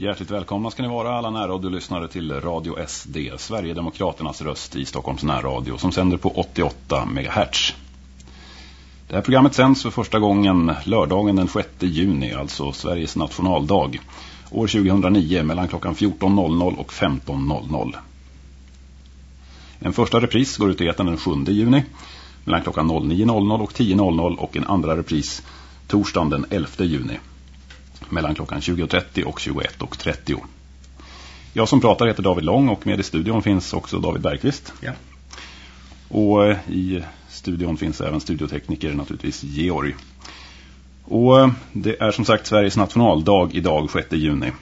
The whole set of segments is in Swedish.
Hjärtligt välkomna ska ni vara alla närradiolyssnare till Radio SD, Sverigedemokraternas röst i Stockholms närradio som sänder på 88 MHz. Det här programmet sänds för första gången lördagen den 6 juni, alltså Sveriges nationaldag, år 2009 mellan klockan 14.00 och 15.00. En första repris går ut i etern den 7 juni mellan klockan 09.00 och 10.00 och en andra repris torsdagen den 11 juni mellan klockan 20.30 och 21.30. Jag som pratar heter David Lång och med i studion finns också David Bergqvist. Ja. Och eh, i studion finns även studiotekniker naturligtvis Georg. Och eh, det är som sagt Sveriges nationaldag idag 6 juni.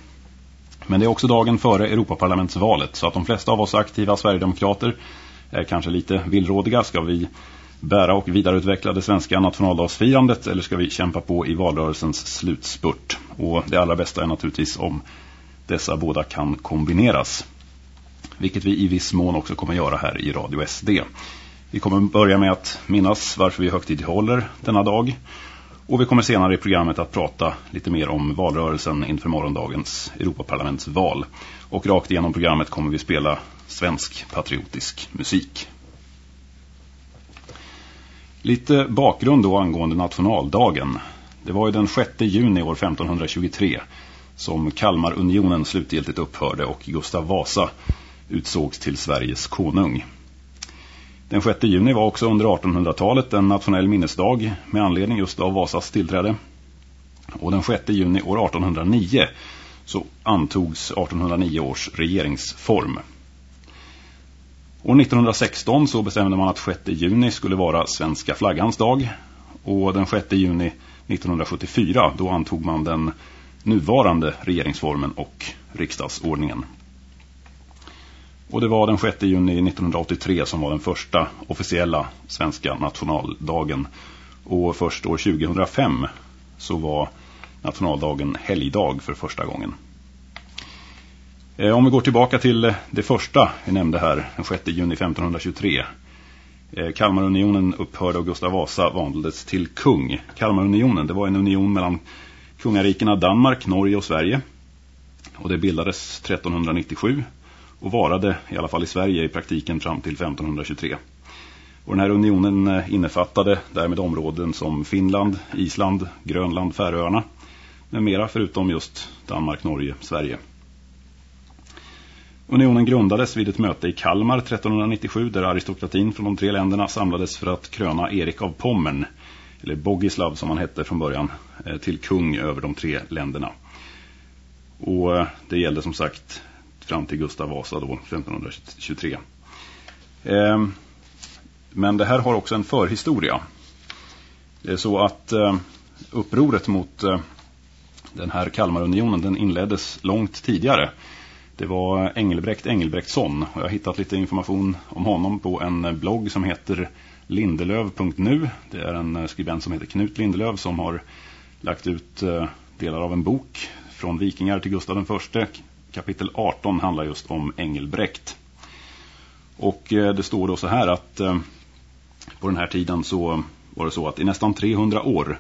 Men det är också dagen före Europaparlamentsvalet så att de flesta av oss aktiva Sverigedemokrater är kanske lite villrådiga. Ska vi bära och vidareutveckla det svenska nationaldagsfirandet eller ska vi kämpa på i valrörelsens slutspurt? Och det allra bästa är naturligtvis om dessa båda kan kombineras. Vilket vi i viss mån också kommer göra här i Radio SD. Vi kommer börja med att minnas varför vi högtidhåller denna dag. Och vi kommer senare i programmet att prata lite mer om valrörelsen inför morgondagens Europaparlamentsval. Och rakt igenom programmet kommer vi spela svensk patriotisk musik. Lite bakgrund då angående nationaldagen. Det var ju den 6 juni år 1523 som Kalmarunionen slutgiltigt upphörde och Gustav Vasa utsågs till Sveriges konung. Den 6 juni var också under 1800-talet en nationell minnesdag med anledning just av Vasas tillträde. Och den 6 juni år 1809 så antogs 1809 års regeringsform. År 1916 så bestämde man att 6 juni skulle vara svenska flaggans dag. Och den 6 juni 1974 då antog man den nuvarande regeringsformen och riksdagsordningen. Och det var den 6 juni 1983 som var den första officiella svenska nationaldagen. Och först år 2005 så var nationaldagen helgdag för första gången. Eh, om vi går tillbaka till eh, det första vi nämnde här, den 6 juni 1523. Eh, Kalmarunionen upphörde och Gustav Vasa valdes till kung. Kalmarunionen, det var en union mellan kungarikena Danmark, Norge och Sverige. Och det bildades 1397 och varade i alla fall i Sverige i praktiken fram till 1523. Och den här unionen innefattade därmed områden som Finland, Island, Grönland, Färöarna med mera förutom just Danmark, Norge, Sverige. Unionen grundades vid ett möte i Kalmar 1397 där aristokratin från de tre länderna samlades för att kröna Erik av Pommern, eller Bogislav som han hette från början, eh, till kung över de tre länderna. Och eh, det gällde som sagt fram till Gustav Vasa då 1523. Ehm, men det här har också en förhistoria. Det är så att eh, upproret mot den här Kalmarunionen den inleddes långt tidigare- det var Engelbrekt Engelbrektsson och jag har hittat lite information om honom på en blogg som heter lindelöv.nu. Det är en skribent som heter Knut Lindelöv som har lagt ut eh, delar av en bok från vikingar till Gustav I. Kapitel 18 handlar just om Engelbrekt. Och eh, det står då så här att eh, på den här tiden så var det så att i nästan 300 år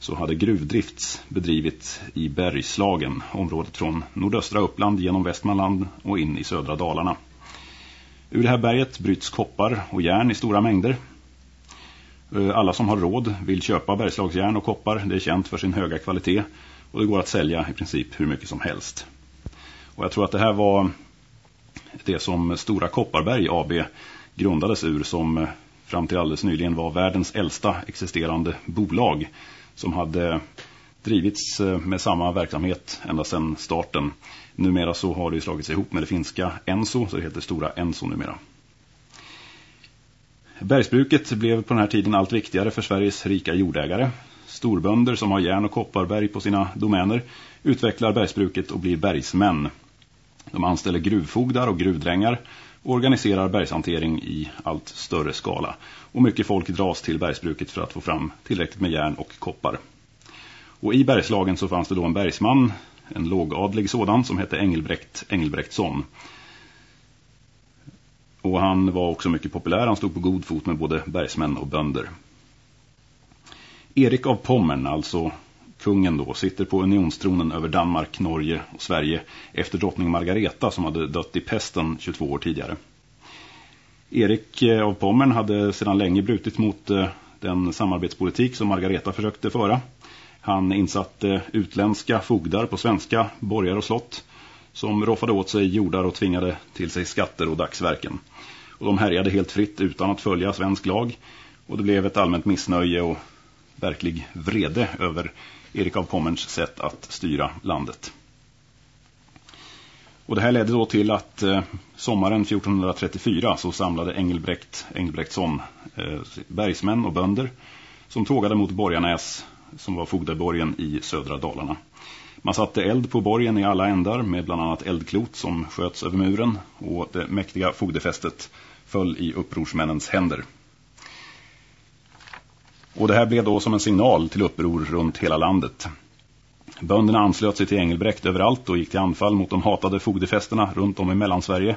så hade gruvdrift bedrivits i Bergslagen, området från nordöstra Uppland genom Västmanland och in i södra Dalarna. Ur det här berget bryts koppar och järn i stora mängder. Alla som har råd vill köpa bergslagsjärn och koppar. Det är känt för sin höga kvalitet och det går att sälja i princip hur mycket som helst. Och jag tror att det här var det som Stora Kopparberg AB grundades ur som eh, fram till alldeles nyligen var världens äldsta existerande bolag som hade drivits eh, med samma verksamhet ända sedan starten. Numera så har det slagits ihop med det finska Enso, så det heter Stora Enso numera. Bergsbruket blev på den här tiden allt viktigare för Sveriges rika jordägare. Storbönder som har järn- och kopparberg på sina domäner utvecklar bergsbruket och blir bergsmän. De anställer gruvfogdar och gruvdrängar och organiserar bergshantering i allt större skala. Och mycket folk dras till bergsbruket för att få fram tillräckligt med järn och koppar. Och i Bergslagen så fanns det då en bergsman, en lågadlig sådan, som hette Engelbrekt Engelbrektsson. Och han var också mycket populär, han stod på god fot med både bergsmän och bönder. Erik av Pommern, alltså kungen då, sitter på unionstronen över Danmark, Norge och Sverige efter drottning Margareta som hade dött i pesten 22 år tidigare. Erik eh, av Pommern hade sedan länge brutit mot eh, den samarbetspolitik som Margareta försökte föra. Han insatte eh, utländska fogdar på svenska borgar och slott som roffade åt sig jordar och tvingade till sig skatter och dagsverken. Och de härjade helt fritt utan att följa svensk lag och det blev ett allmänt missnöje och verklig vrede över Erik av Pommerns sätt att styra landet. Och det här ledde då till att eh, sommaren 1434 så samlade Engelbrekt Engelbrektsson eh, bergsmän och bönder som tågade mot Borgarnäs som var fogdeborgen i södra Dalarna. Man satte eld på borgen i alla ändar med bland annat eldklot som sköts över muren och det mäktiga fogdefästet föll i upprorsmännens händer. Och det här blev då som en signal till uppror runt hela landet. Bönderna anslöt sig till Engelbrekt överallt och gick till anfall mot de hatade fogdefesterna runt om i Mellansverige.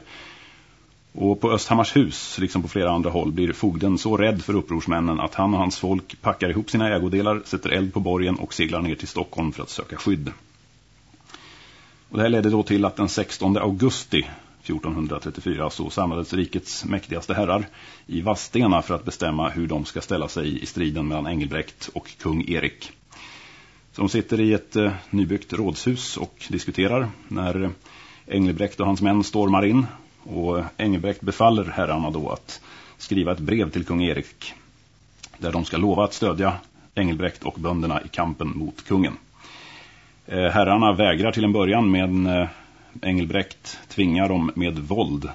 Och på Östhammars hus, liksom på flera andra håll, blir fogden så rädd för upprorsmännen att han och hans folk packar ihop sina ägodelar, sätter eld på borgen och seglar ner till Stockholm för att söka skydd. Och det här ledde då till att den 16 augusti 1434 så samlades rikets mäktigaste herrar i Vastena för att bestämma hur de ska ställa sig i striden mellan Engelbrekt och kung Erik. Så de sitter i ett eh, nybyggt rådshus och diskuterar när Engelbrekt och hans män stormar in och eh, Engelbrekt befaller herrarna då att skriva ett brev till kung Erik där de ska lova att stödja Engelbrekt och bönderna i kampen mot kungen. Eh, herrarna vägrar till en början men en Engelbrekt tvingar dem med våld.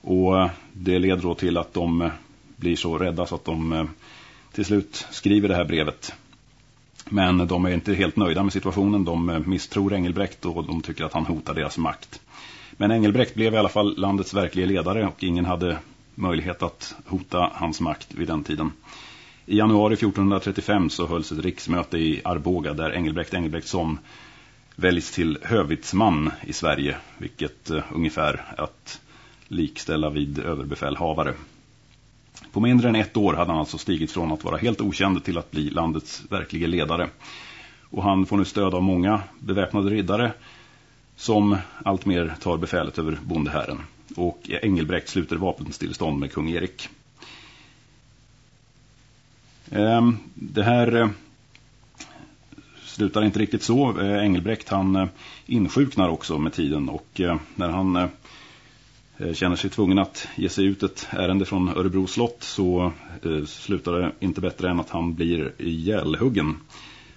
Och det leder då till att de eh, blir så rädda så att de eh, till slut skriver det här brevet. Men de är inte helt nöjda med situationen. De eh, misstror Engelbrekt och de tycker att han hotar deras makt. Men Engelbrekt blev i alla fall landets verkliga ledare och ingen hade möjlighet att hota hans makt vid den tiden. I januari 1435 så hölls ett riksmöte i Arboga där Engelbrekt Engelbrektsson väljs till hövitsman i Sverige, vilket eh, ungefär att likställa vid överbefälhavare. På mindre än ett år hade han alltså stigit från att vara helt okänd till att bli landets verkliga ledare. Och han får nu stöd av många beväpnade riddare som alltmer tar befälet över bondehären. Och Engelbrekt sluter vapenstillstånd med kung Erik. Ehm, det här eh, slutar inte riktigt så. Eh, Engelbrekt han eh, insjuknar också med tiden och eh, när han känner sig tvungen att ge sig ut ett ärende från Örebro slott så slutar det inte bättre än att han blir ihjälhuggen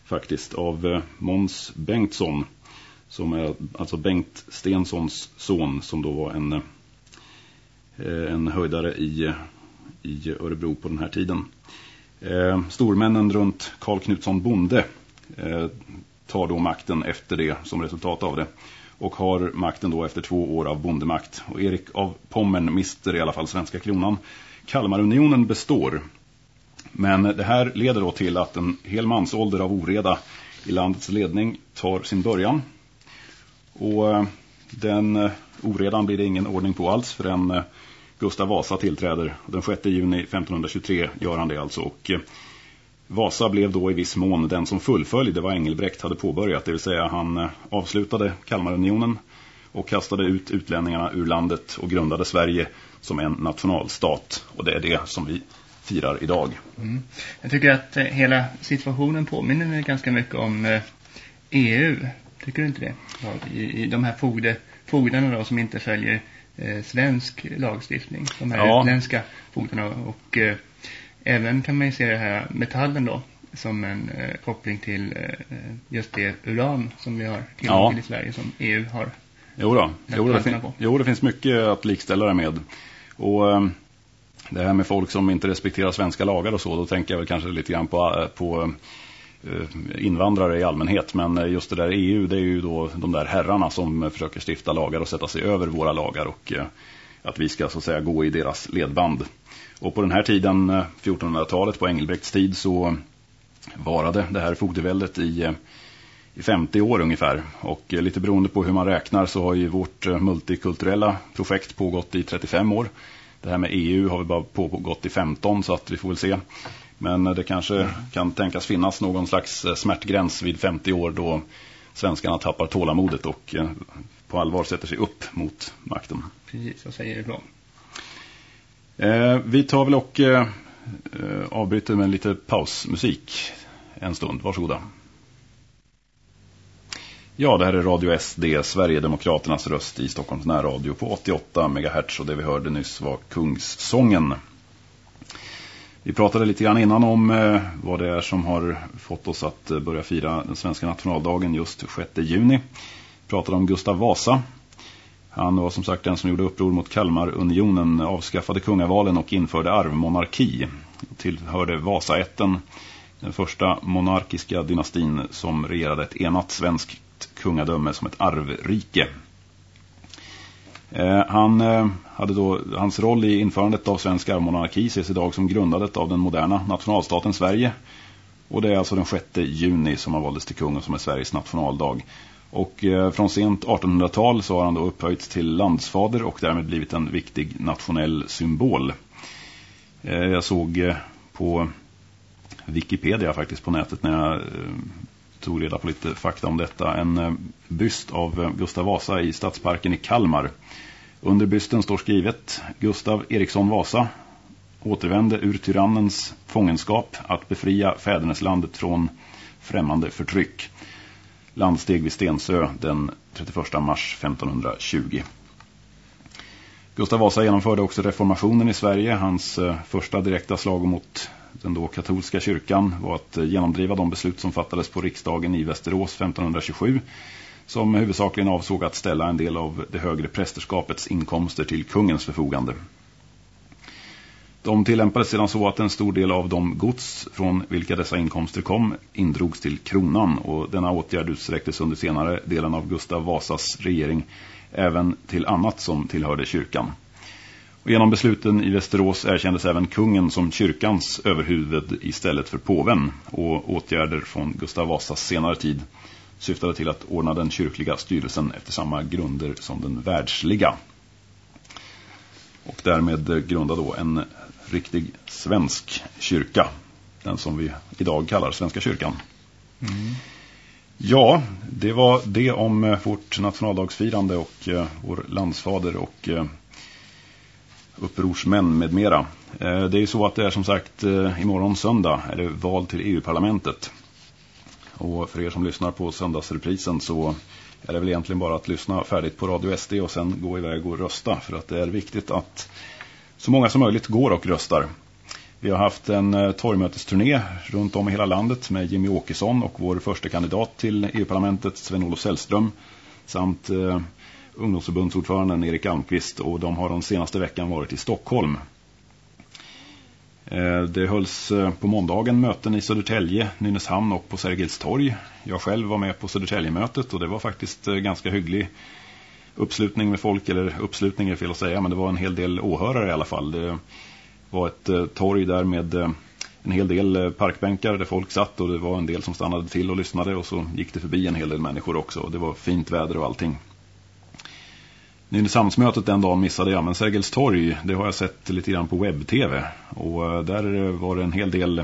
faktiskt av Måns Bengtsson som är alltså Bengt Stensons son som då var en, en höjdare i, i Örebro på den här tiden. Stormännen runt Karl Knutsson Bonde Eh, tar då makten efter det som resultat av det och har makten då efter två år av bondemakt. Och Erik av Pommern mister i alla fall svenska kronan. Kalmarunionen består. Men det här leder då till att en hel mansålder av oreda i landets ledning tar sin början. Och eh, den eh, oredan blir det ingen ordning på alls förrän Gustav Vasa tillträder. Den 6 juni 1523 gör han det alltså. Och Vasa blev då i viss mån den som fullföljde vad Engelbrekt hade påbörjat. Det vill säga han eh, avslutade Kalmarunionen och kastade ut utlänningarna ur landet och grundade Sverige som en nationalstat. Och det är det som vi firar idag. Mm. Jag tycker att eh, hela situationen påminner ganska mycket om EU. Tycker du inte det? I, i de här fogde, fogdarna då som inte följer eh, svensk lagstiftning. De här ja. utländska fogdarna och eh, även kan man ju se det här metallen då som en eh, koppling till eh, just det uran som vi har tillgång ja. till i Sverige som EU har. Jo då, jo, det, fin jo, det finns mycket att likställa det med. Och eh, det här med folk som inte respekterar svenska lagar och så, då tänker jag väl kanske lite grann på, eh, på Eh, invandrare i allmänhet. Men eh, just det där EU, det är ju då de där herrarna som försöker stifta lagar och sätta sig över våra lagar och att vi ska så att säga gå i deras ledband. Och på den här tiden, eh, 1400-talet, på Engelbrekts tid, så varade det här fogdeväldet i, eh, i 50 år ungefär. Och eh, lite beroende på hur man räknar så har ju vårt multikulturella projekt pågått i 35 år. Det här med EU har vi bara pågått i 15 så att vi får väl se. Men det kanske kan tänkas finnas någon slags smärtgräns vid 50 år då svenskarna tappar tålamodet och på allvar sätter sig upp mot makten. Precis, vad säger du då? Eh, vi tar väl och eh, eh, avbryter med lite pausmusik en stund. Varsågoda. Ja, det här är Radio SD, Sverigedemokraternas röst i Stockholms närradio på 88 MHz och det vi hörde nyss var Kungssången. Vi pratade lite grann innan om eh, vad det är som har fått oss att eh, börja fira den svenska nationaldagen just 6 juni. Vi pratade om Gustav Vasa. Han var som sagt den som gjorde uppror mot Kalmarunionen, avskaffade kungavalen och införde arvmonarki. Tillhörde Vasaätten, den första monarkiska dynastin som regerade ett enat svenskt kungadöme som ett arvrike. Eh, han eh, hade då, hans roll i införandet av svensk arvmonarki ses idag som grundandet av den moderna nationalstaten Sverige. Och det är alltså den 6 juni som han valdes till kung och som är Sveriges nationaldag. Och eh, från sent 1800-tal så har han då upphöjts till landsfader och därmed blivit en viktig nationell symbol. Eh, jag såg eh, på Wikipedia faktiskt på nätet när jag tog reda på lite fakta om detta. En byst av Gustav Vasa i Stadsparken i Kalmar. Under bysten står skrivet Gustav Eriksson Vasa återvände ur tyrannens fångenskap att befria fäderneslandet från främmande förtryck. Landsteg vid Stensö den 31 mars 1520. Gustav Vasa genomförde också reformationen i Sverige. Hans eh, första direkta slag mot den då katolska kyrkan var att eh, genomdriva de beslut som fattades på riksdagen i Västerås 1527 som huvudsakligen avsåg att ställa en del av det högre prästerskapets inkomster till kungens förfogande. De tillämpades sedan så att en stor del av de gods från vilka dessa inkomster kom indrogs till kronan och denna åtgärd utsträcktes under senare delen av Gustav Vasas regering även till annat som tillhörde kyrkan. Och genom besluten i Västerås erkändes även kungen som kyrkans överhuvud istället för påven och åtgärder från Gustav Vasas senare tid syftade till att ordna den kyrkliga styrelsen efter samma grunder som den världsliga. Och därmed grunda då en riktig svensk kyrka. Den som vi idag kallar Svenska kyrkan. Mm. Ja, det var det om vårt nationaldagsfirande och eh, vår landsfader och eh, upprorsmän med mera. Eh, det är ju så att det är som sagt eh, imorgon söndag är det val till EU-parlamentet. Och för er som lyssnar på söndagsreprisen så är det väl egentligen bara att lyssna färdigt på Radio SD och sen gå iväg och rösta. För att det är viktigt att så många som möjligt går och röstar. Vi har haft en eh, torgmötesturné runt om i hela landet med Jimmy Åkesson och vår första kandidat till EU-parlamentet Sven-Olof Sällström samt eh, ungdomsförbundsordföranden Erik Almqvist och de har den senaste veckan varit i Stockholm. Eh, det hölls eh, på måndagen möten i Södertälje, Nynäshamn och på Sergels torg. Jag själv var med på Södertälje-mötet och det var faktiskt eh, ganska hygglig uppslutning med folk, eller uppslutning är fel att säga, men det var en hel del åhörare i alla fall. Det var ett eh, torg där med eh, en hel del eh, parkbänkar där folk satt och det var en del som stannade till och lyssnade och så gick det förbi en hel del människor också. Det var fint väder och allting. Nynäshamnsmötet den dagen missade jag, men Sergels torg, det har jag sett lite grann på webb-tv. Och där var det en hel del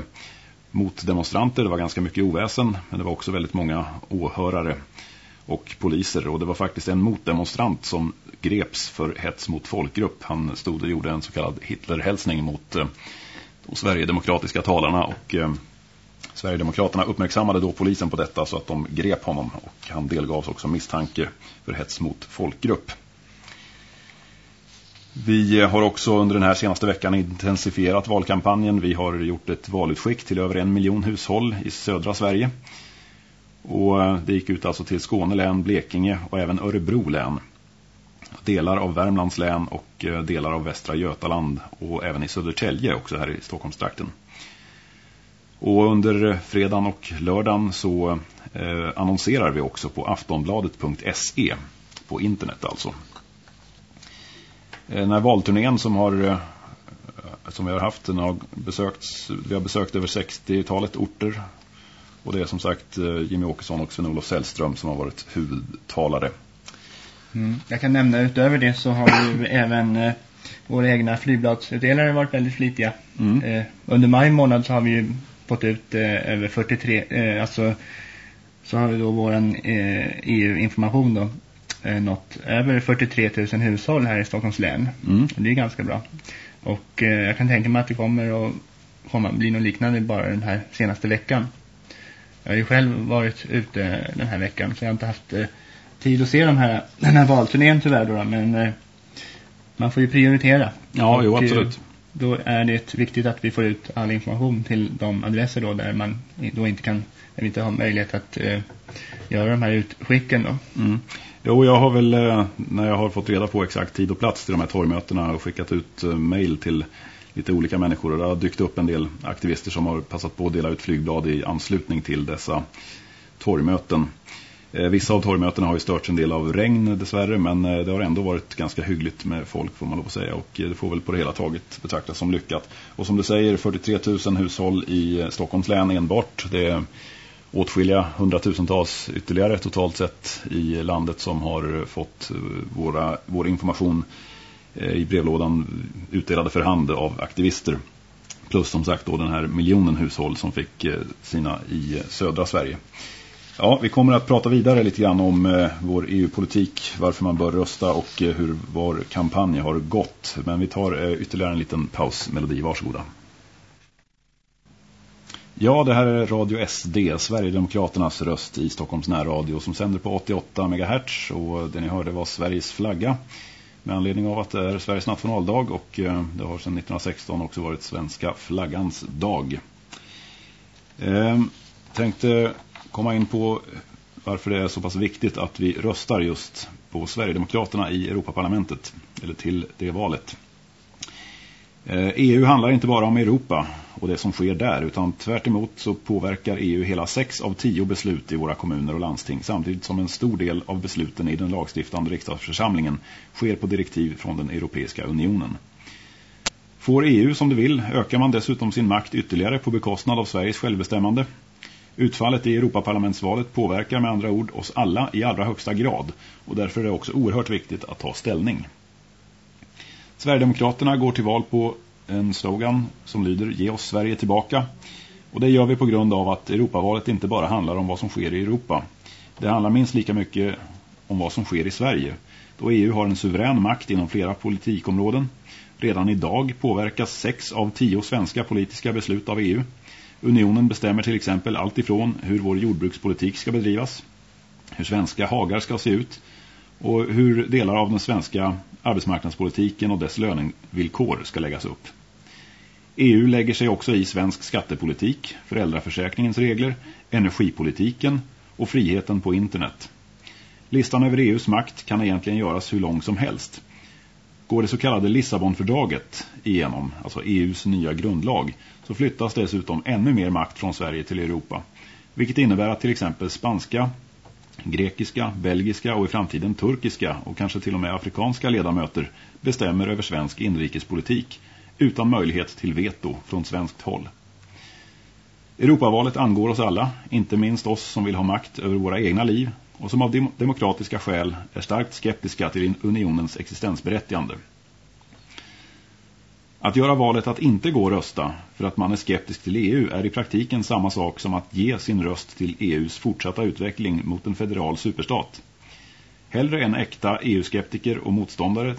motdemonstranter, det var ganska mycket oväsen, men det var också väldigt många åhörare och poliser. Och det var faktiskt en motdemonstrant som greps för hets mot folkgrupp. Han stod och gjorde en så kallad Hitlerhälsning mot eh, de Sverigedemokratiska talarna och eh, Sverigedemokraterna uppmärksammade då polisen på detta så att de grep honom och han delgavs också misstanke för hets mot folkgrupp. Vi har också under den här senaste veckan intensifierat valkampanjen. Vi har gjort ett valutskick till över en miljon hushåll i södra Sverige. Och eh, det gick ut alltså till Skåne län, Blekinge och även Örebro län. Delar av Värmlands län och eh, delar av Västra Götaland och även i Södertälje också här i Stockholmstrakten. Och under fredagen och lördagen så eh, annonserar vi också på aftonbladet.se på internet alltså. Eh, den här valturnén som har eh, som vi har haft den har besökts, vi har besökt över 60-talet orter och det är som sagt eh, Jimmy Åkesson och Sven-Olof Sällström som har varit huvudtalare. Mm. Jag kan nämna utöver det så har vi även våra egna flygbladsutdelare varit väldigt flitiga. Mm. Eh, under maj månad så har vi ju fått ut eh, över 43, eh, alltså så har vi då våran eh, EU-information då eh, nått över 43 000 hushåll här i Stockholms län. Mm. Det är ganska bra. Och eh, jag kan tänka mig att det kommer att komma, bli något liknande bara den här senaste veckan. Jag har ju själv varit ute den här veckan så jag har inte haft eh, tid att se de här, den här valturnén tyvärr då, men eh, man får ju prioritera. Ja, och, jo, absolut. Då är det viktigt att vi får ut all information till de adresser då där man då inte kan, vi inte har möjlighet att eh, göra de här utskicken då. Mm. Jo, jag har väl eh, när jag har fått reda på exakt tid och plats till de här torgmötena och skickat ut eh, mejl till lite olika människor och det har dykt upp en del aktivister som har passat på att dela ut flygblad i anslutning till dessa torgmöten. Eh, vissa av torgmötena har ju störts en del av regn dessvärre men eh, det har ändå varit ganska hyggligt med folk får man lov att säga och eh, det får väl på det hela taget betraktas som lyckat. Och som du säger 43 000 hushåll i Stockholms län enbart. Det är åtskilliga hundratusentals ytterligare totalt sett i landet som har fått våra, vår information Eh, i brevlådan utdelade för hand av aktivister. Plus som sagt då den här miljonen hushåll som fick eh, sina i eh, södra Sverige. Ja, vi kommer att prata vidare lite grann om vår EU-politik, varför man bör rösta och hur vår kampanj har gått. Men vi tar ytterligare en liten pausmelodi, varsågoda. Ja, det här är Radio SD, Sverigedemokraternas röst i Stockholms närradio som sänder på 88 MHz och det ni hörde var Sveriges flagga med anledning av att det är Sveriges nationaldag och eh, det har sedan 1916 också varit svenska flaggans dag. Eh, tänkte komma in på varför det är så pass viktigt att vi röstar just på Sverigedemokraterna i Europaparlamentet eller till det valet. EU eh, handlar inte bara om Europa och det som sker där utan tvärt så påverkar EU hela sex av tio beslut i våra kommuner och landsting samtidigt som en stor del av besluten i den lagstiftande riksdagsförsamlingen sker på direktiv från den Europeiska unionen. Får EU som det vill ökar man dessutom sin makt ytterligare på bekostnad av Sveriges självbestämmande. Utfallet i Europaparlamentsvalet påverkar med andra ord oss alla i allra högsta grad och därför är det också oerhört viktigt att ta ställning. Sverigedemokraterna går till val på en slogan som lyder Ge oss Sverige tillbaka. Och det gör vi på grund av att Europavalet inte bara handlar om vad som sker i Europa. Det handlar minst lika mycket om vad som sker i Sverige. Då EU har en suverän makt inom flera politikområden. Redan idag påverkas sex av tio svenska politiska beslut av EU. Unionen bestämmer till exempel allt ifrån hur vår jordbrukspolitik ska bedrivas, hur svenska hagar ska se ut och hur delar av den svenska arbetsmarknadspolitiken och dess lönevillkor ska läggas upp. EU lägger sig också i svensk skattepolitik, föräldraförsäkringens regler, energipolitiken och friheten på internet. Listan över EUs makt kan egentligen göras hur lång som helst. Går det så kallade Lissabonfördraget igenom, alltså EUs nya grundlag, så flyttas dessutom ännu mer makt från Sverige till Europa. Vilket innebär att till exempel spanska, grekiska, belgiska och i framtiden turkiska och kanske till och med afrikanska ledamöter bestämmer över svensk inrikespolitik utan möjlighet till veto från svenskt håll. Europavalet angår oss alla, inte minst oss som vill ha makt över våra egna liv och som av demokratiska skäl är starkt skeptiska till unionens existensberättigande. Att göra valet att inte gå och rösta för att man är skeptisk till EU är i praktiken samma sak som att ge sin röst till EUs fortsatta utveckling mot en federal superstat. Hellre en äkta EU-skeptiker och motståndare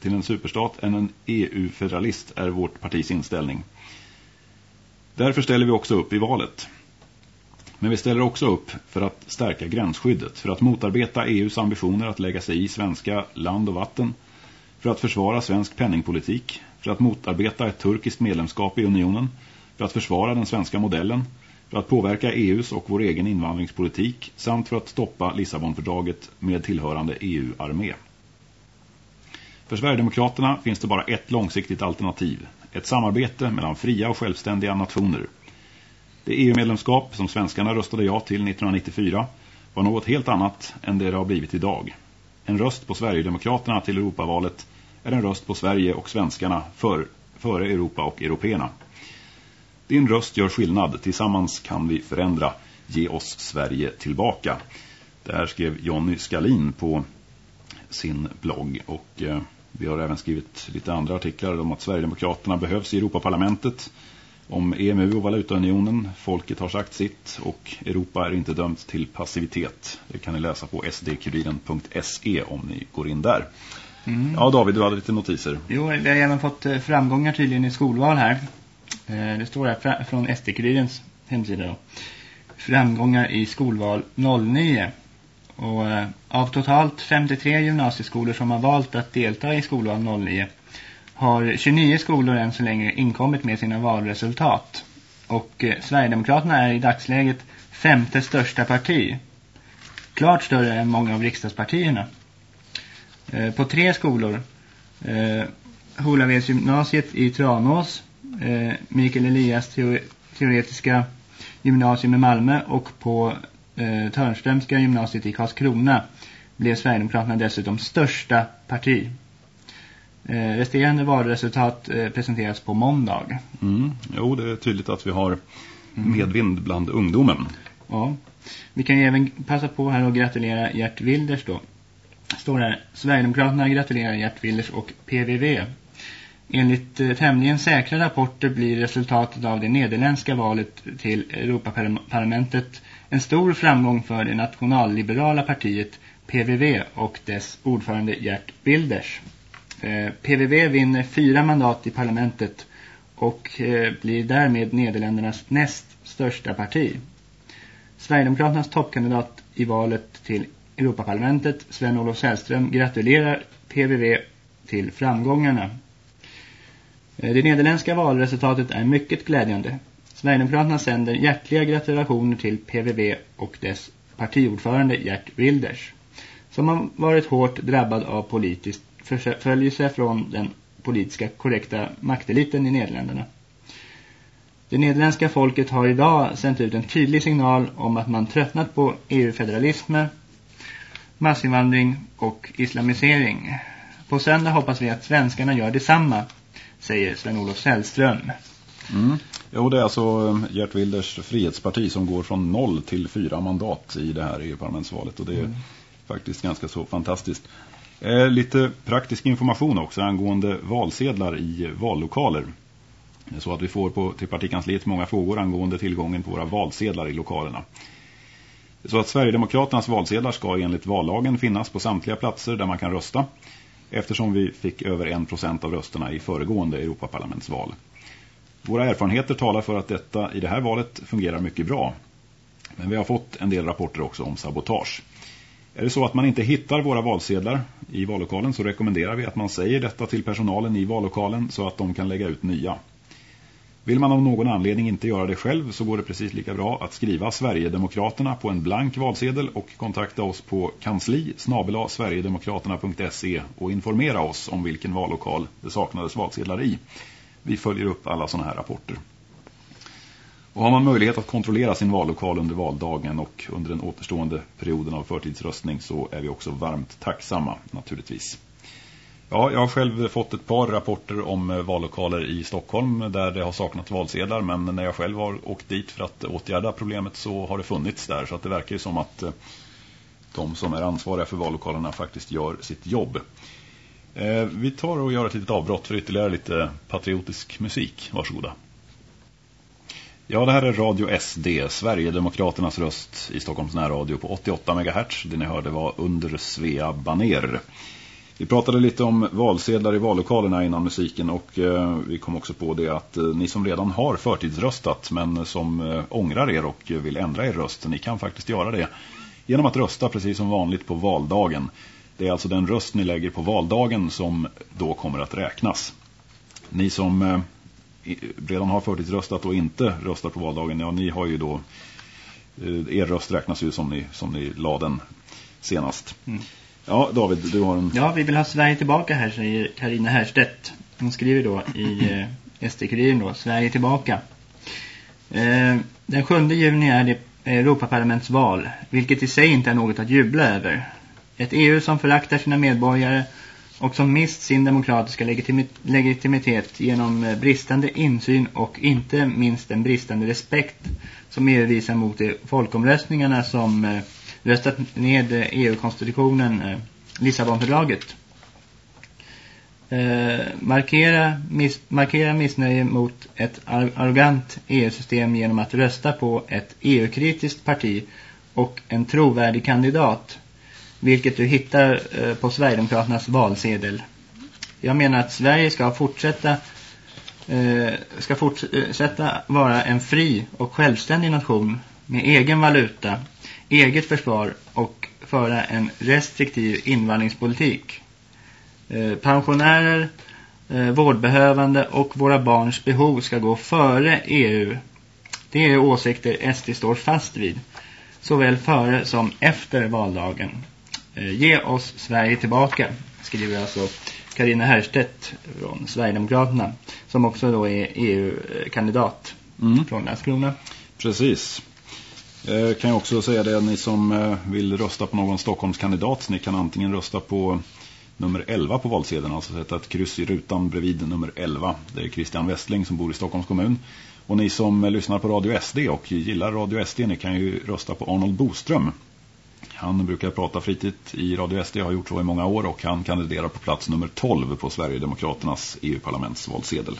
till en superstat än en EU-federalist är vårt partis inställning. Därför ställer vi också upp i valet. Men vi ställer också upp för att stärka gränsskyddet, för att motarbeta EUs ambitioner att lägga sig i svenska land och vatten, för att försvara svensk penningpolitik, för att motarbeta ett turkiskt medlemskap i unionen, för att försvara den svenska modellen, för att påverka EUs och vår egen invandringspolitik samt för att stoppa Lissabonfördraget med tillhörande EU-armé. För Sverigedemokraterna finns det bara ett långsiktigt alternativ, ett samarbete mellan fria och självständiga nationer. Det EU-medlemskap som svenskarna röstade ja till 1994 var något helt annat än det det har blivit idag. En röst på Sverigedemokraterna till Europavalet är en röst på Sverige och svenskarna för, före Europa och européerna. Din röst gör skillnad. Tillsammans kan vi förändra. Ge oss Sverige tillbaka. Det här skrev Jonny Skalin på sin blogg. Och eh, Vi har även skrivit lite andra artiklar om att Sverigedemokraterna behövs i Europaparlamentet, om EMU och valutaunionen, folket har sagt sitt och Europa är inte dömt till passivitet. Det kan ni läsa på sdkuriren.se om ni går in där. Mm. Ja David, du hade lite notiser. Jo, vi har även fått eh, framgångar tydligen i skolval här. Eh, det står här från SD-kurirens hemsida då. Framgångar i skolval 09. Och eh, av totalt 53 gymnasieskolor som har valt att delta i skolval 09 har 29 skolor än så länge inkommit med sina valresultat. Och Sverigedemokraterna är i dagsläget femte största parti. Klart större än många av riksdagspartierna. Eh, på tre skolor, eh, Holaveds gymnasiet i Tranås, eh, Mikael Elias teoretiska gymnasium i Malmö och på eh, Törnströmska gymnasiet i Karlskrona blev Sverigedemokraterna dessutom största parti. Eh, resterande valresultat eh, presenteras på måndag. Mm. Jo, det är tydligt att vi har medvind bland ungdomen. Ja, vi kan ju även passa på här och gratulera Gert Wilders då. Står här, Sverigedemokraterna gratulerar Gert Wilders och PVV. Enligt eh, tämligen säkra rapporter blir resultatet av det nederländska valet till Europaparlamentet en stor framgång för det nationalliberala partiet PVV och dess ordförande Gert Wilders. Eh, PVV vinner fyra mandat i parlamentet och eh, blir därmed Nederländernas näst största parti. Sverigedemokraternas toppkandidat i valet till Europaparlamentet, Sven-Olof Sällström, gratulerar PVV till framgångarna. Eh, det nederländska valresultatet är mycket glädjande. Sverigedemokraterna sänder hjärtliga gratulationer till PVV och dess partiordförande Gert Wilders, som har varit hårt drabbad av politisk förföljelse från den politiska korrekta makteliten i Nederländerna. Det nederländska folket har idag sänt ut en tydlig signal om att man tröttnat på EU-federalismen massinvandring och islamisering. På söndag hoppas vi att svenskarna gör detsamma, säger Sven-Olof Sällström. Mm. Jo, det är alltså um, Gert Wilders frihetsparti som går från noll till fyra mandat i det här EU-parlamentsvalet. Och det är mm. faktiskt ganska så fantastiskt. Eh, lite praktisk information också angående valsedlar i vallokaler. Så att vi får på, till partikansliet många frågor angående tillgången på våra valsedlar i lokalerna. Så att Sverigedemokraternas valsedlar ska enligt vallagen finnas på samtliga platser där man kan rösta. Eftersom vi fick över 1% av rösterna i föregående Europaparlamentsval. Våra erfarenheter talar för att detta i det här valet fungerar mycket bra. Men vi har fått en del rapporter också om sabotage. Är det så att man inte hittar våra valsedlar i vallokalen så rekommenderar vi att man säger detta till personalen i vallokalen så att de kan lägga ut nya. Vill man av någon anledning inte göra det själv så går det precis lika bra att skriva Sverigedemokraterna på en blank valsedel och kontakta oss på kansli sverigedemokraterna.se och informera oss om vilken vallokal det saknades valsedlar i. Vi följer upp alla sådana här rapporter. Och har man möjlighet att kontrollera sin vallokal under valdagen och under den återstående perioden av förtidsröstning så är vi också varmt tacksamma naturligtvis. Ja, jag har själv fått ett par rapporter om eh, vallokaler i Stockholm där det har saknat valsedlar men när jag själv har åkt dit för att åtgärda problemet så har det funnits där så att det verkar ju som att eh, de som är ansvariga för vallokalerna faktiskt gör sitt jobb. Eh, vi tar och gör ett litet avbrott för ytterligare lite patriotisk musik. Varsågoda. Ja, det här är Radio SD, Sverigedemokraternas röst i Stockholms närradio på 88 MHz. Det ni hörde var under Svea Baner. Vi pratade lite om valsedlar i vallokalerna innan musiken och eh, vi kom också på det att eh, ni som redan har förtidsröstat men eh, som eh, ångrar er och eh, vill ändra er röst, ni kan faktiskt göra det genom att rösta precis som vanligt på valdagen. Det är alltså den röst ni lägger på valdagen som då kommer att räknas. Ni som eh, redan har förtidsröstat och inte röstar på valdagen, ja ni har ju då, eh, er röst räknas ju som ni, som ni la den senast. Mm. Ja, David, du har en... Ja, vi vill ha Sverige tillbaka här, säger Karina Härstedt. Hon skriver då i eh, SD-kuriren då, Sverige tillbaka. Eh, den 7 juni är det Europaparlamentsval, vilket i sig inte är något att jubla över. Ett EU som föraktar sina medborgare och som mist sin demokratiska legitimitet genom eh, bristande insyn och inte minst en bristande respekt som EU visar mot de folkomröstningarna som eh, röstat ned eh, e EU-konstitutionen, eh, Lissabonfördraget. Eh, markera, miss, markera missnöje mot ett arrogant EU-system genom att rösta på ett EU-kritiskt parti och en trovärdig kandidat, vilket du hittar eh, på Sverigedemokraternas valsedel. Jag menar att Sverige ska fortsätta eh, ska fortsätta eh, vara en fri och självständig nation med egen valuta, eget försvar och föra en restriktiv invandringspolitik. Eh, pensionärer, eh, vårdbehövande och våra barns behov ska gå före EU. Det är åsikter SD står fast vid, såväl före som efter valdagen. Eh, ge oss Sverige tillbaka, skriver alltså Karina Herstedt från Sverigedemokraterna, som också då är EU-kandidat mm. från Landskrona. Precis. Eh, kan jag också säga det, ni som eh, vill rösta på någon Stockholmskandidat, ni kan antingen rösta på nummer 11 på valsedeln, alltså sätta ett kryss i rutan bredvid nummer 11. Det är Christian Westling som bor i Stockholms kommun. Och ni som eh, lyssnar på Radio SD och gillar Radio SD, ni kan ju rösta på Arnold Boström. Han brukar prata flitigt i Radio SD, har gjort så i många år och han kandiderar på plats nummer 12 på Sverigedemokraternas EU-parlamentsvalsedel.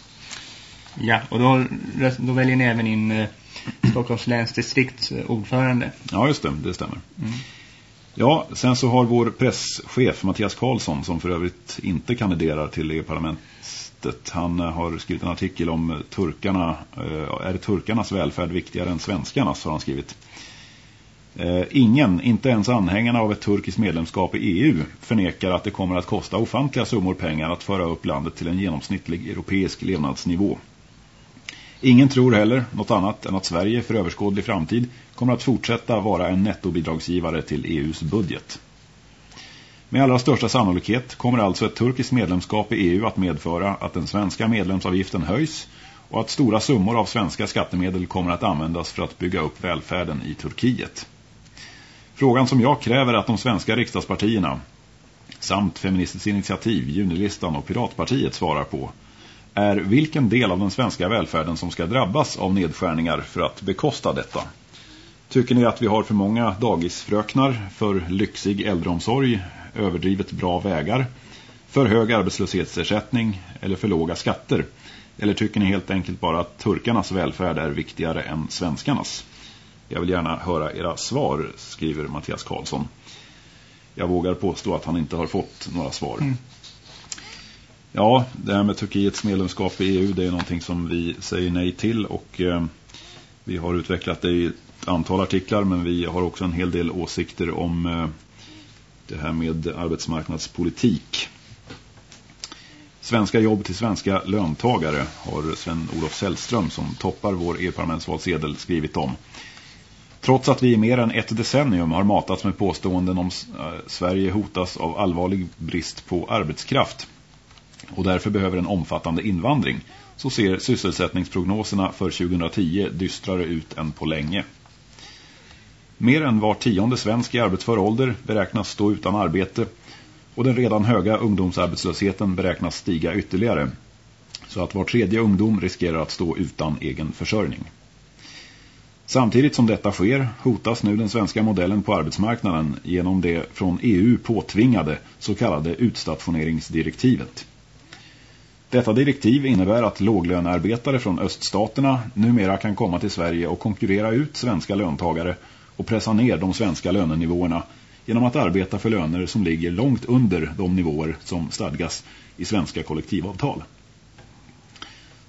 Ja, och då, då väljer ni även in eh, Stockholms läns distriktsordförande. Ja, just det, det stämmer. Mm. Ja, sen så har vår presschef Mattias Karlsson som för övrigt inte kandiderar till EU-parlamentet. Han eh, har skrivit en artikel om turkarna. Eh, är turkarnas välfärd viktigare än svenskarnas har han skrivit. Eh, ingen, inte ens anhängarna av ett turkiskt medlemskap i EU, förnekar att det kommer att kosta ofantliga summor pengar att föra upp landet till en genomsnittlig europeisk levnadsnivå. Ingen tror heller något annat än att Sverige för överskådlig framtid kommer att fortsätta vara en nettobidragsgivare till EUs budget. Med allra största sannolikhet kommer alltså ett turkiskt medlemskap i EU att medföra att den svenska medlemsavgiften höjs och att stora summor av svenska skattemedel kommer att användas för att bygga upp välfärden i Turkiet. Frågan som jag kräver att de svenska riksdagspartierna samt Feministiskt initiativ, Junilistan och Piratpartiet svarar på är vilken del av den svenska välfärden som ska drabbas av nedskärningar för att bekosta detta. Tycker ni att vi har för många dagisfröknar, för lyxig äldreomsorg, överdrivet bra vägar, för hög arbetslöshetsersättning eller för låga skatter? Eller tycker ni helt enkelt bara att turkarnas välfärd är viktigare än svenskarnas? Jag vill gärna höra era svar, skriver Mattias Karlsson. Jag vågar påstå att han inte har fått några svar. Mm. Ja, det här med Turkiets medlemskap i EU det är någonting som vi säger nej till och eh, vi har utvecklat det i ett antal artiklar men vi har också en hel del åsikter om eh, det här med arbetsmarknadspolitik. Svenska jobb till svenska löntagare har Sven-Olof Sällström som toppar vår EU-parlamentsvalsedel skrivit om. Trots att vi i mer än ett decennium har matats med påståenden om eh, Sverige hotas av allvarlig brist på arbetskraft och därför behöver en omfattande invandring så ser sysselsättningsprognoserna för 2010 dystrare ut än på länge. Mer än var tionde svensk i arbetsför ålder beräknas stå utan arbete och den redan höga ungdomsarbetslösheten beräknas stiga ytterligare så att var tredje ungdom riskerar att stå utan egen försörjning. Samtidigt som detta sker hotas nu den svenska modellen på arbetsmarknaden genom det från EU påtvingade så kallade utstationeringsdirektivet. Detta direktiv innebär att låglönearbetare från öststaterna numera kan komma till Sverige och konkurrera ut svenska löntagare och pressa ner de svenska lönenivåerna genom att arbeta för löner som ligger långt under de nivåer som stadgas i svenska kollektivavtal.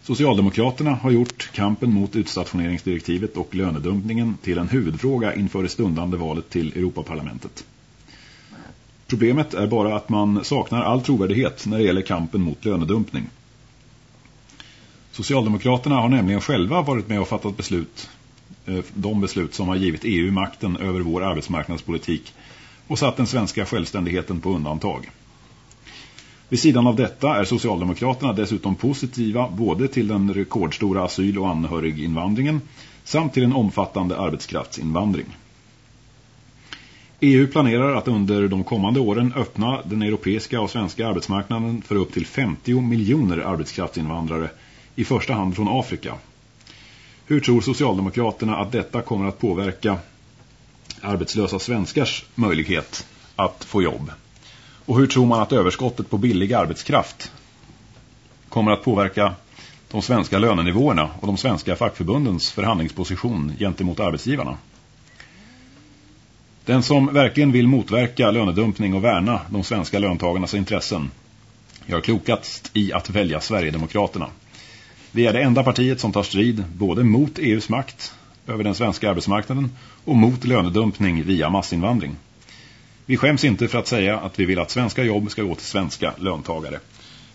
Socialdemokraterna har gjort kampen mot utstationeringsdirektivet och lönedumpningen till en huvudfråga inför det stundande valet till Europaparlamentet. Problemet är bara att man saknar all trovärdighet när det gäller kampen mot lönedumpning. Socialdemokraterna har nämligen själva varit med och fattat beslut, eh, de beslut som har givit EU makten över vår arbetsmarknadspolitik och satt den svenska självständigheten på undantag. Vid sidan av detta är Socialdemokraterna dessutom positiva både till den rekordstora asyl- och anhöriginvandringen samt till en omfattande arbetskraftsinvandring. EU planerar att under de kommande åren öppna den europeiska och svenska arbetsmarknaden för upp till 50 miljoner arbetskraftsinvandrare, i första hand från Afrika. Hur tror Socialdemokraterna att detta kommer att påverka arbetslösa svenskars möjlighet att få jobb? Och hur tror man att överskottet på billig arbetskraft kommer att påverka de svenska lönenivåerna och de svenska fackförbundens förhandlingsposition gentemot arbetsgivarna. Den som verkligen vill motverka lönedumpning och värna de svenska löntagarnas intressen gör klokast i att välja Sverigedemokraterna. Vi är det enda partiet som tar strid både mot EUs makt över den svenska arbetsmarknaden och mot lönedumpning via massinvandring. Vi skäms inte för att säga att vi vill att svenska jobb ska gå till svenska löntagare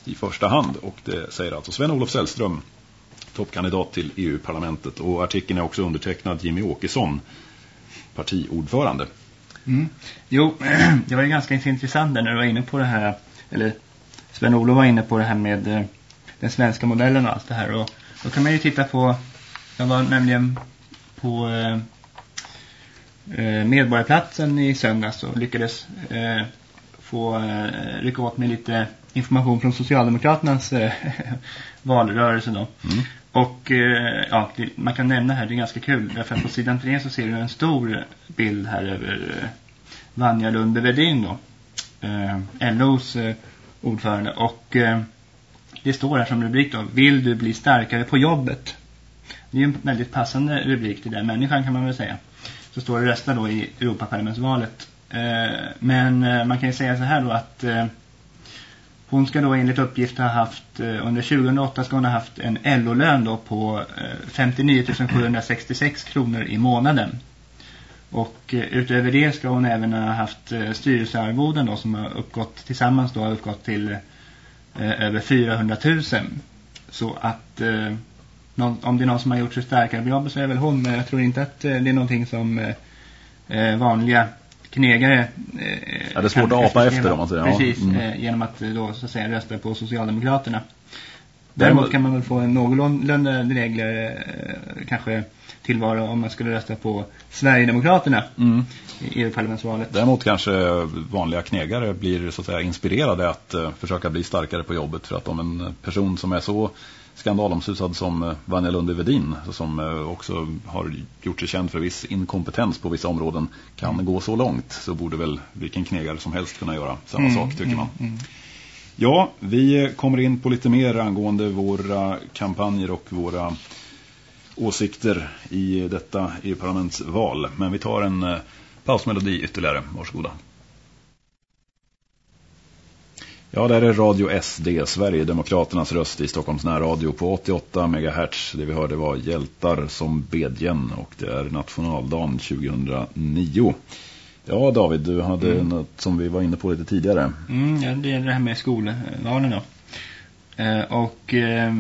i första hand. Och det säger alltså Sven-Olof Sällström, toppkandidat till EU-parlamentet. Och artikeln är också undertecknad Jimmy Åkesson, partiordförande. Mm. Jo, det var ju ganska intressant när du var inne på det här, eller Sven-Olof var inne på det här med eh, den svenska modellen och allt det här. Och då kan man ju titta på, jag var nämligen på eh, eh Medborgarplatsen i söndags och lyckades eh, få eh, rycka åt med lite information från Socialdemokraternas eh, valrörelse då. Mm. Och eh, ja, det, man kan nämna här, det är ganska kul. Därför att på sidan 3 så ser du en stor bild här över eh, Vanja Lundby-Vedin då. Eh, LOs ordförande. Och det står här som rubrik då. Vill du bli starkare på jobbet? Det är ju en väldigt passande rubrik till den människan kan man väl säga. Så står det rösta då i Europaparlamentsvalet. Eh, men eh, man kan ju säga så här då att eh, hon ska då enligt uppgift ha haft, eh, under 2008 ska hon ha haft en LO-lön då på eh, 59 766 kronor i månaden. Och utöver det ska hon även ha haft styrelsearvoden då som har uppgått tillsammans då har uppgått till över 400 000. Så att om det är någon som har gjort sig starkare på jobbet så är väl hon. Men jag tror inte att det är någonting som vanliga knegare. Eh, ja, det är svårt att apa efter om man säger. Precis, ja. mm. eh, genom att då så att säga rösta på Socialdemokraterna. Däremot kan man väl få en någorlunda regler eh, kanske tillvara om man skulle rösta på Sverigedemokraterna mm. EU-parlamentsvalet. Däremot kanske vanliga knegare blir så att säga inspirerade att uh, försöka bli starkare på jobbet för att om en person som är så skandalomsusad som uh, Vanja Lundby Vedin som uh, också har gjort sig känd för viss inkompetens på vissa områden kan mm. gå så långt så borde väl vilken knegare som helst kunna göra samma mm, sak tycker mm, man. Mm. Ja, vi kommer in på lite mer angående våra kampanjer och våra åsikter i detta EU-parlamentsval. Men vi tar en eh, pausmelodi ytterligare. Varsågoda. Ja, där är Radio SD, Sverigedemokraternas röst i Stockholms närradio på 88 MHz. Det vi hörde var Hjältar som bedjen och det är nationaldagen 2009. Ja, David, du hade mm. något som vi var inne på lite tidigare. Mm, ja, det är det här med skolvalen då. Eh, och eh,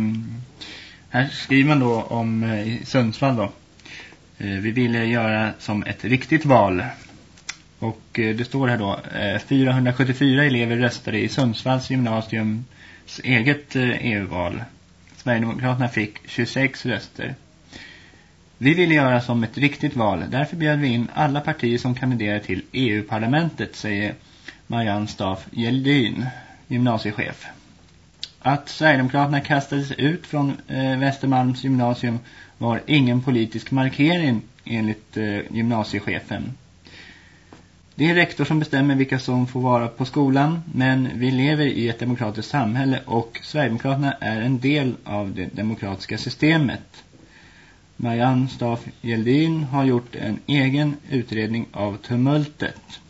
här skriver man då om eh, Sundsvall då. Eh, vi ville göra som ett riktigt val. Och eh, det står här då, eh, 474 elever röstade i Sundsvalls gymnasiums eget EU-val. Sverigedemokraterna fick 26 röster. Vi ville göra som ett riktigt val. Därför bjöd vi in alla partier som kandiderar till EU-parlamentet, säger Marianne Staff Gjeldin, gymnasiechef. Att Sverigedemokraterna kastades ut från eh, Västermalms gymnasium var ingen politisk markering enligt eh, gymnasiechefen. Det är rektor som bestämmer vilka som får vara på skolan men vi lever i ett demokratiskt samhälle och Sverigedemokraterna är en del av det demokratiska systemet. Marianne Staff Gjeldin har gjort en egen utredning av tumultet.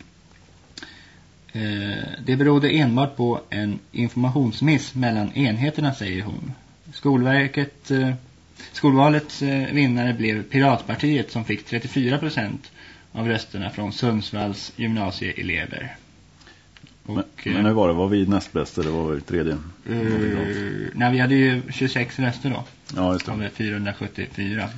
Eh, det berodde enbart på en informationsmiss mellan enheterna, säger hon. Skolverket, eh, skolvalets eh, vinnare blev Piratpartiet som fick 34 procent av rösterna från Sundsvalls gymnasieelever. Och, men, men hur var det? Var vi näst bäst eller var vi tredje? Uh, nej, vi hade ju 26 röster då. Ja, just det. Av 474.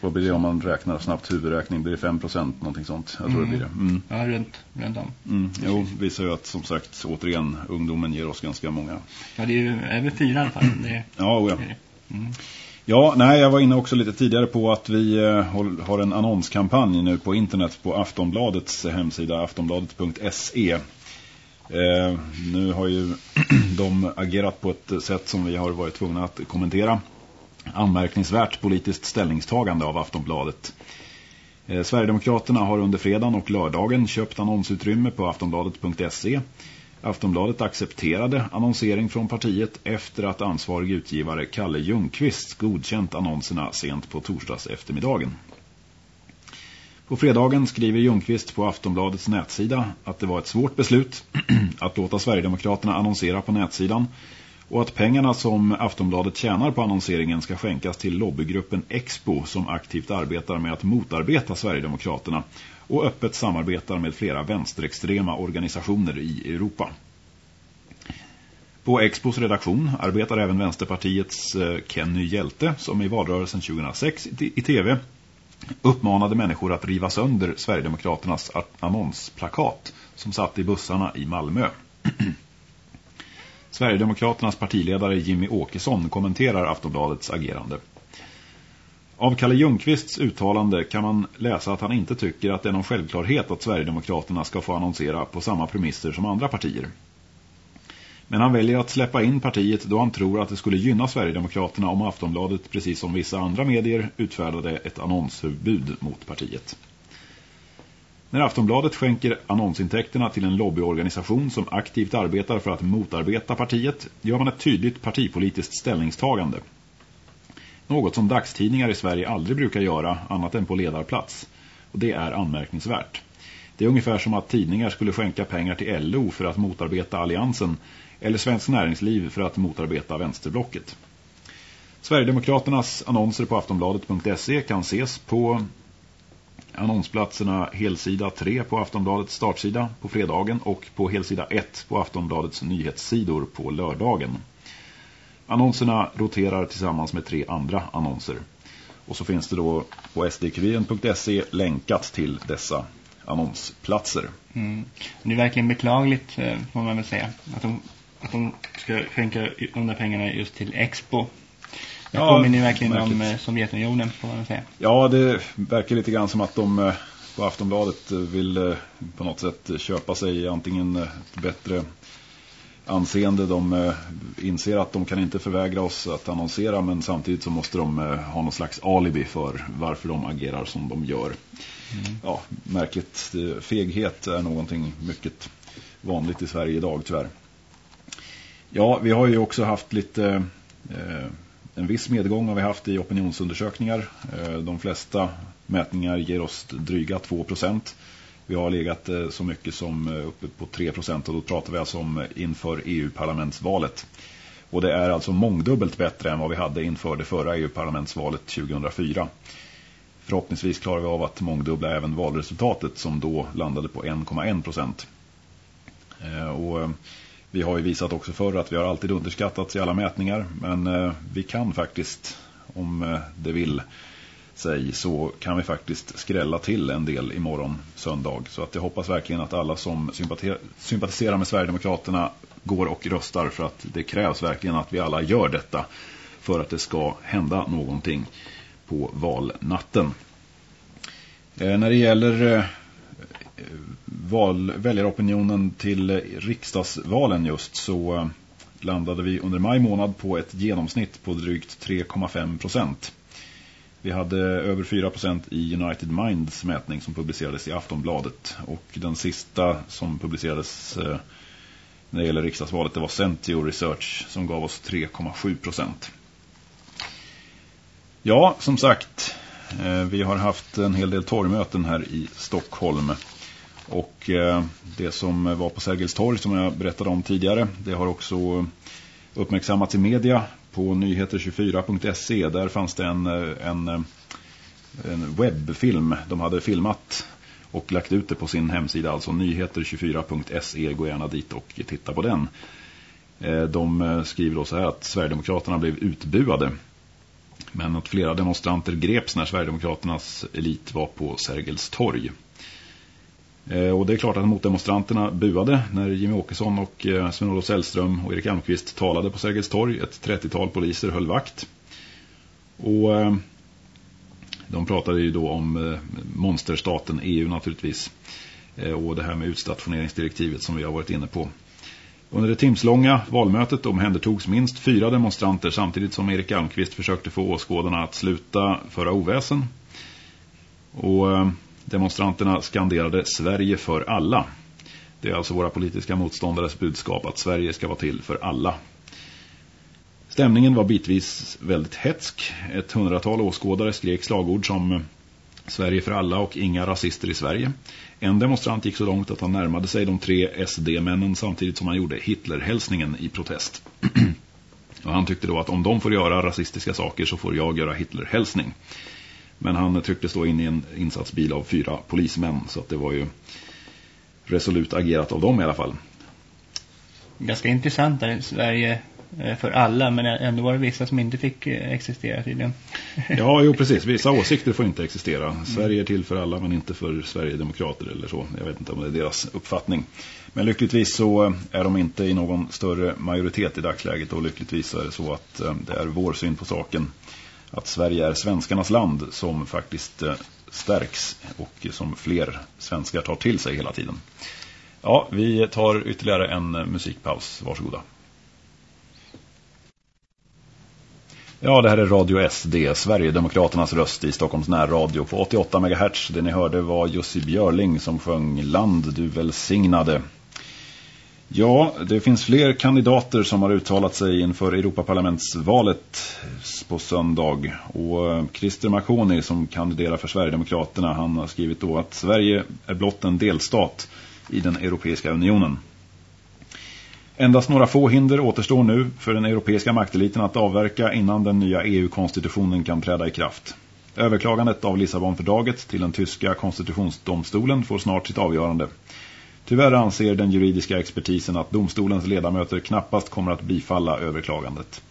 Vad blir det om man räknar snabbt huvudräkning? Blir det 5 procent, någonting sånt? Jag tror mm. det blir det. Mm. Ja, runt, runt om. Mm. Jo, visar ju att som sagt, återigen, ungdomen ger oss ganska många. Ja, det är ju över fyra i alla fall. Det, ja, oh ja. Mm. Ja, nej, jag var inne också lite tidigare på att vi eh, har en annonskampanj nu på internet på Aftonbladets hemsida aftonbladet.se. Eh, nu har ju de agerat på ett sätt som vi har varit tvungna att kommentera anmärkningsvärt politiskt ställningstagande av Aftonbladet. Eh, Sverigedemokraterna har under fredagen och lördagen köpt annonsutrymme på aftonbladet.se Aftonbladet accepterade annonsering från partiet efter att ansvarig utgivare Kalle Ljungqvist godkänt annonserna sent på torsdags eftermiddagen. På fredagen skriver Ljungqvist på Aftonbladets nätsida att det var ett svårt beslut att låta Sverigedemokraterna annonsera på nätsidan och att pengarna som Aftonbladet tjänar på annonseringen ska skänkas till lobbygruppen Expo som aktivt arbetar med att motarbeta Sverigedemokraterna och öppet samarbetar med flera vänsterextrema organisationer i Europa. På Expos redaktion arbetar även Vänsterpartiets eh, Kenny Hjälte som i valrörelsen 2006 i tv uppmanade människor att riva sönder Sverigedemokraternas annonsplakat som satt i bussarna i Malmö. Sverigedemokraternas partiledare Jimmy Åkesson kommenterar Aftonbladets agerande. Av Kalle Ljungqvists uttalande kan man läsa att han inte tycker att det är någon självklarhet att Sverigedemokraterna ska få annonsera på samma premisser som andra partier. Men han väljer att släppa in partiet då han tror att det skulle gynna Sverigedemokraterna om Aftonbladet, precis som vissa andra medier, utfärdade ett annonsförbud mot partiet. När Aftonbladet skänker annonsintäkterna till en lobbyorganisation som aktivt arbetar för att motarbeta partiet gör man ett tydligt partipolitiskt ställningstagande. Något som dagstidningar i Sverige aldrig brukar göra annat än på ledarplats. Och det är anmärkningsvärt. Det är ungefär som att tidningar skulle skänka pengar till LO för att motarbeta alliansen eller Svensk Näringsliv för att motarbeta vänsterblocket. Sverigedemokraternas annonser på aftonbladet.se kan ses på annonsplatserna helsida 3 på Aftonbladets startsida på fredagen och på helsida 1 på Aftonbladets nyhetssidor på lördagen. Annonserna roterar tillsammans med tre andra annonser. Och så finns det då på sdkvien.se länkat till dessa annonsplatser. Mm. Det är verkligen beklagligt eh, får man väl säga att de, att de ska skänka de där pengarna just till Expo. Det ja, påminner verkligen märkligt. om eh, Sovjetunionen får man säga. Ja, det verkar lite grann som att de eh, på Aftonbladet vill på något sätt köpa sig antingen ett bättre anseende. De eh, inser att de kan inte förvägra oss att annonsera men samtidigt så måste de eh, ha någon slags alibi för varför de agerar som de gör. Mm. Ja, märkligt. Feghet är någonting mycket vanligt i Sverige idag tyvärr. Ja, vi har ju också haft lite... Eh, en viss medgång har vi haft i opinionsundersökningar. Eh, de flesta mätningar ger oss dryga 2 procent. Vi har legat eh, så mycket som eh, uppe på 3% och då pratar vi alltså om inför EU-parlamentsvalet. Och det är alltså mångdubbelt bättre än vad vi hade inför det förra EU-parlamentsvalet 2004. Förhoppningsvis klarar vi av att mångdubbla även valresultatet som då landade på 1,1%. Och vi har ju visat också förr att vi har alltid underskattats i alla mätningar men eh, vi kan faktiskt, om eh, det vill sig så kan vi faktiskt skrälla till en del imorgon söndag. Så att jag hoppas verkligen att alla som sympatiserar med Sverigedemokraterna går och röstar för att det krävs verkligen att vi alla gör detta för att det ska hända någonting på valnatten. Eh, när det gäller val, väljaropinionen till riksdagsvalen just så eh, landade vi under maj månad på ett genomsnitt på drygt 3,5 procent. Vi hade över 4% i United Minds mätning som publicerades i Aftonbladet. Och den sista som publicerades eh, när det gäller riksdagsvalet det var Centio Research som gav oss 3,7%. Ja, som sagt, eh, vi har haft en hel del torgmöten här i Stockholm. Och eh, det som var på Sergels torg som jag berättade om tidigare, det har också uppmärksammats i media på nyheter24.se. Där fanns det en, eh, en, eh, en webbfilm. De hade filmat och lagt ut det på sin hemsida, alltså nyheter24.se. Gå gärna dit och titta på den. De skriver då så här att Sverigedemokraterna blev utbuade. Men att flera demonstranter greps när Sverigedemokraternas elit var på Sergels torg. Eh, och det är klart att motdemonstranterna buade när Jimmy Åkesson och eh, Sven-Olof Sällström och Erik Almqvist talade på Sergels torg. Ett 30-tal poliser höll vakt. Och eh, de pratade ju då om eh, monsterstaten EU naturligtvis. Eh, och det här med utstationeringsdirektivet som vi har varit inne på. Under det timslånga valmötet omhändertogs minst fyra demonstranter samtidigt som Erik Almqvist försökte få åskådarna att sluta föra oväsen. Och eh, Demonstranterna skanderade Sverige för alla. Det är alltså våra politiska motståndares budskap att Sverige ska vara till för alla. Stämningen var bitvis väldigt hetsk. Ett hundratal åskådare skrek slagord som eh, Sverige för alla och inga rasister i Sverige. En demonstrant gick så långt att han närmade sig de tre SD-männen samtidigt som han gjorde Hitlerhälsningen i protest. och han tyckte då att om de får göra rasistiska saker så får jag göra Hitlerhälsning. Men han trycktes då in i en insatsbil av fyra polismän så att det var ju resolut agerat av dem i alla fall. Ganska intressant där Sverige Eh, för alla men ändå var det vissa som inte fick eh, existera tydligen. ja, jo precis. Vissa åsikter får inte existera. Mm. Sverige är till för alla men inte för Sverigedemokrater eller så. Jag vet inte om det är deras uppfattning. Men lyckligtvis så är de inte i någon större majoritet i dagsläget och lyckligtvis är det så att eh, det är vår syn på saken att Sverige är svenskarnas land som faktiskt eh, stärks och som fler svenskar tar till sig hela tiden. Ja, vi tar ytterligare en eh, musikpaus. Varsågoda. Ja, det här är Radio SD, Sverigedemokraternas röst i Stockholms närradio på 88 MHz. Det ni hörde var Jussi Björling som sjöng Land du välsignade. Ja, det finns fler kandidater som har uttalat sig inför Europaparlamentsvalet på söndag. Och eh, Christer Marconi som kandiderar för Sverigedemokraterna, han har skrivit då att Sverige är blott en delstat i den Europeiska unionen. Endast några få hinder återstår nu för den europeiska makteliten att avverka innan den nya EU-konstitutionen kan träda i kraft. Överklagandet av Lissabonfördraget till den tyska konstitutionsdomstolen får snart sitt avgörande. Tyvärr anser den juridiska expertisen att domstolens ledamöter knappast kommer att bifalla överklagandet.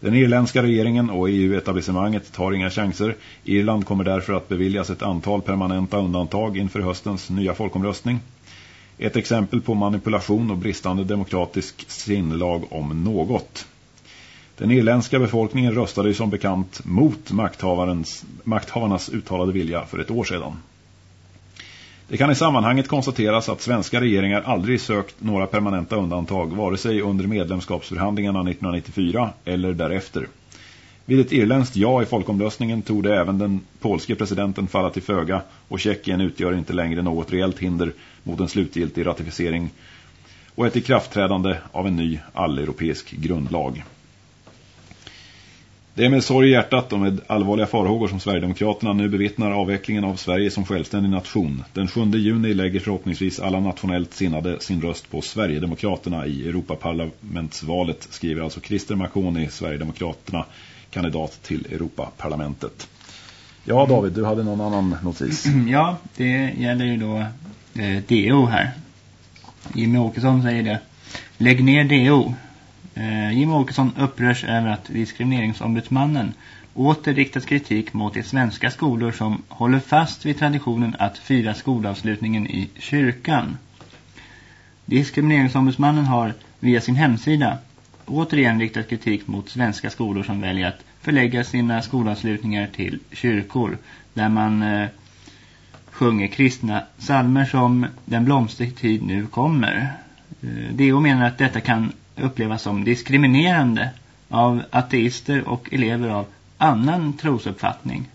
Den irländska regeringen och EU-etablissemanget tar inga chanser. Irland kommer därför att beviljas ett antal permanenta undantag inför höstens nya folkomröstning. Ett exempel på manipulation och bristande demokratisk sinnlag om något. Den irländska befolkningen röstade ju som bekant mot makthavarnas uttalade vilja för ett år sedan. Det kan i sammanhanget konstateras att svenska regeringar aldrig sökt några permanenta undantag vare sig under medlemskapsförhandlingarna 1994 eller därefter. Vid ett irländskt ja i folkomröstningen tog det även den polske presidenten falla till föga och Tjeckien utgör inte längre något reellt hinder mot en slutgiltig ratificering och ett ikraftträdande av en ny alleuropeisk grundlag. Det är med sorg i hjärtat och med allvarliga farhågor som Sverigedemokraterna nu bevittnar avvecklingen av Sverige som självständig nation. Den 7 juni lägger förhoppningsvis alla nationellt sinnade sin röst på Sverigedemokraterna i Europaparlamentsvalet, skriver alltså Christer Marconi, Sverigedemokraterna, kandidat till Europaparlamentet. Ja David, du hade någon annan notis. Ja, det gäller ju då eh, DO här. Jimmy Åkesson säger det. Lägg ner DO. Eh, Åkesson upprörs över att diskrimineringsombudsmannen åter riktat kritik mot de svenska skolor som håller fast vid traditionen att fira skolavslutningen i kyrkan. Diskrimineringsombudsmannen har via sin hemsida återigen riktat kritik mot svenska skolor som väljer att förlägga sina skolavslutningar till kyrkor där man eh, sjunger kristna salmer som Den blomstertid nu kommer. Eh, DO menar att detta kan upplevas som diskriminerande av ateister och elever av annan trosuppfattning.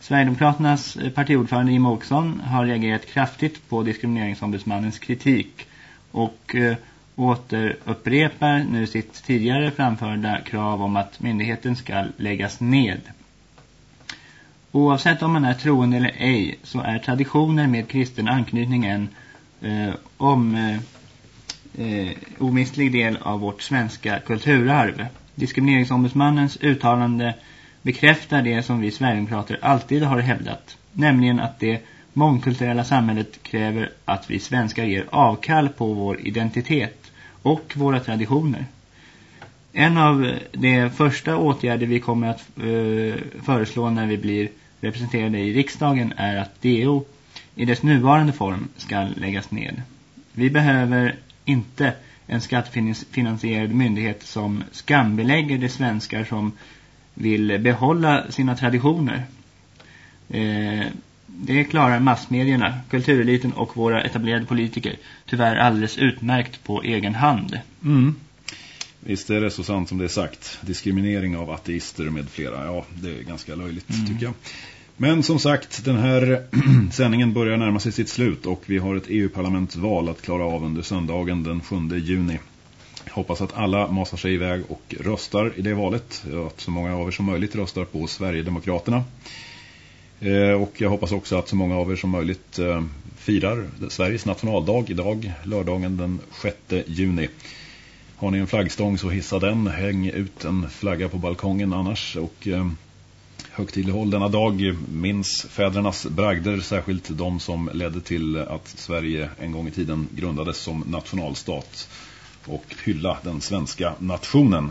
Sverigedemokraternas eh, partiordförande Jim Åkesson har reagerat kraftigt på diskrimineringsombudsmannens kritik och eh, återupprepar nu sitt tidigare framförda krav om att myndigheten ska läggas ned. Oavsett om man är troende eller ej så är traditioner med kristen anknytning en eh, om, eh, eh, omistlig del av vårt svenska kulturarv. Diskrimineringsombudsmannens uttalande bekräftar det som vi Sverigedemokrater alltid har hävdat, nämligen att det mångkulturella samhället kräver att vi svenskar ger avkall på vår identitet och våra traditioner. En av de första åtgärder vi kommer att eh, föreslå när vi blir representerade i riksdagen är att DO i dess nuvarande form ska läggas ned. Vi behöver inte en skattefinansierad myndighet som skambelägger de svenskar som vill behålla sina traditioner. Eh, det klarar massmedierna, kultureliten och våra etablerade politiker tyvärr alldeles utmärkt på egen hand. Mm. Visst är det så sant som det är sagt. Diskriminering av ateister med flera. Ja, det är ganska löjligt mm. tycker jag. Men som sagt, den här sändningen börjar närma sig sitt slut och vi har ett EU-parlamentsval att klara av under söndagen den 7 juni. Jag hoppas att alla masar sig iväg och röstar i det valet. Att så många av er som möjligt röstar på Sverigedemokraterna. Eh, och jag hoppas också att så många av er som möjligt eh, firar Sveriges nationaldag idag, lördagen den 6 juni. Har ni en flaggstång så hissa den, häng ut en flagga på balkongen annars och eh, högtidlighåll denna dag minns fädernas bragder, särskilt de som ledde till att Sverige en gång i tiden grundades som nationalstat och hylla den svenska nationen.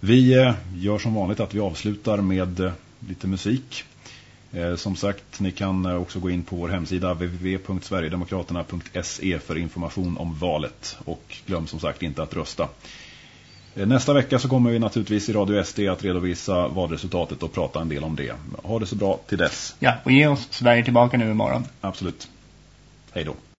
Vi eh, gör som vanligt att vi avslutar med eh, lite musik. Eh, som sagt, ni kan också gå in på vår hemsida www.sverigedemokraterna.se för information om valet. Och glöm som sagt inte att rösta. Nästa vecka så kommer vi naturligtvis i Radio SD att redovisa valresultatet och prata en del om det. Ha det så bra till dess. Ja, och ge oss Sverige tillbaka nu imorgon. Absolut. Hej då.